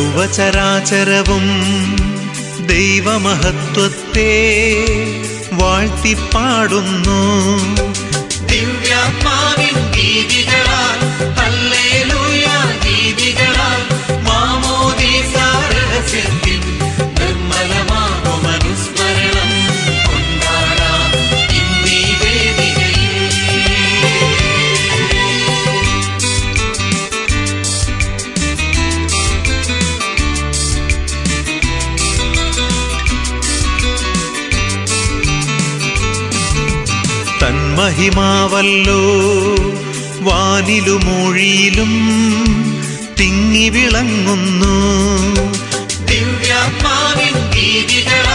സർവചരാചരവും ദൈവമഹത്വത്തെ വാഴ്ത്തിപ്പാടുന്നു. ദിവ്യാത്മാവിൻ ഗീതികളാൽ തന്മഹിമാവല്ലോ വാനിലുമൊഴിയിലും തിങ്ങി വിളങ്ങുന്നു. ദിവ്യാത്മാവിൻ ഗീതികളാൽ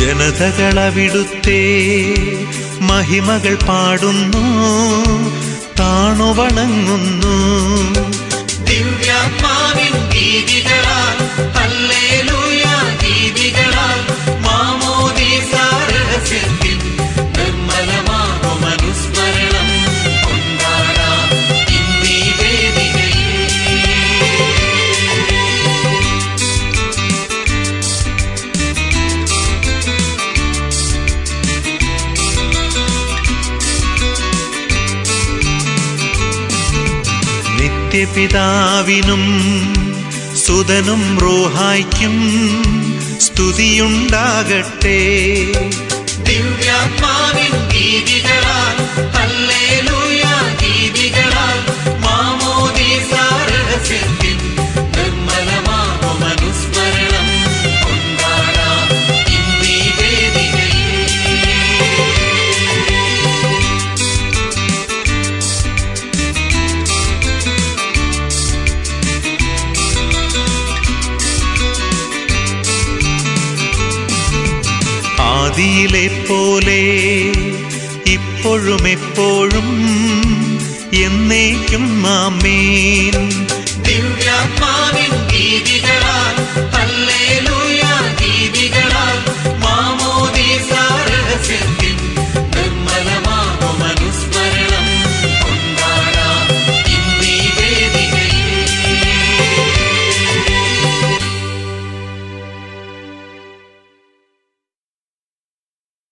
ജനതകളവിടുത്തെ മഹിമകൾ പാടുന്നു താണുവണങ്ങുന്നു ദിവ്യാത്മാവിൻ നിത്യപിതാവിനും സുതനും റോഹായ്ക്കും സ്തുതിയുണ്ടാകട്ടെ. ആദിയിലെ പോലെ ഇപ്പോഴും എപ്പോഴും എന്നേക്കും മാമേൻ ദിവ്യാത്മാവിൻ ഗീതികളാൽ